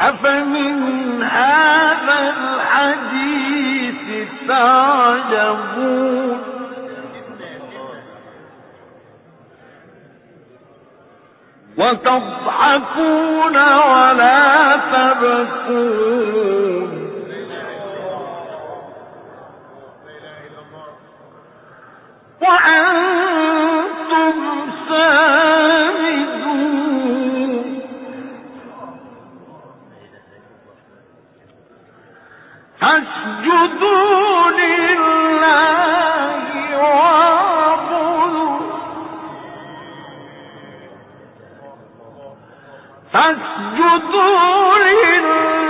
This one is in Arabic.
أفمن هذا الحديث تعجبون وتضحكون ولا تبكون. فاسجدوا لله واعبدوا فاسجدوا لله